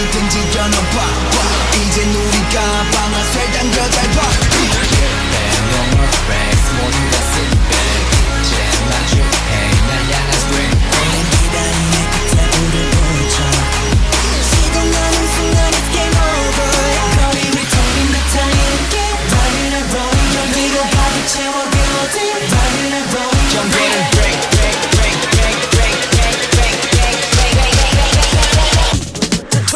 뭐든지 겨눠봐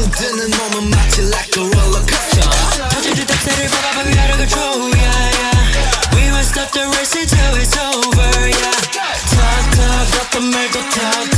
흔드는 몸은 마치 like a rollercoaster 위아래 control yeah yeah We won't stop the race until it's over yeah. Talk talk 어떤 말도 talk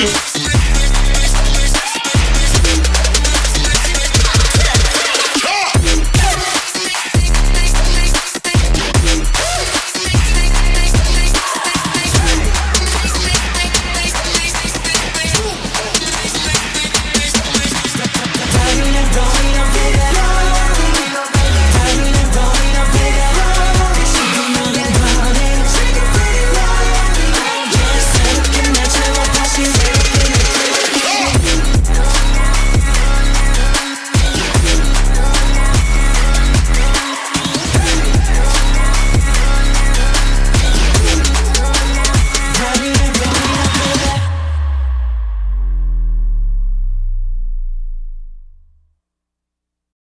Yeah.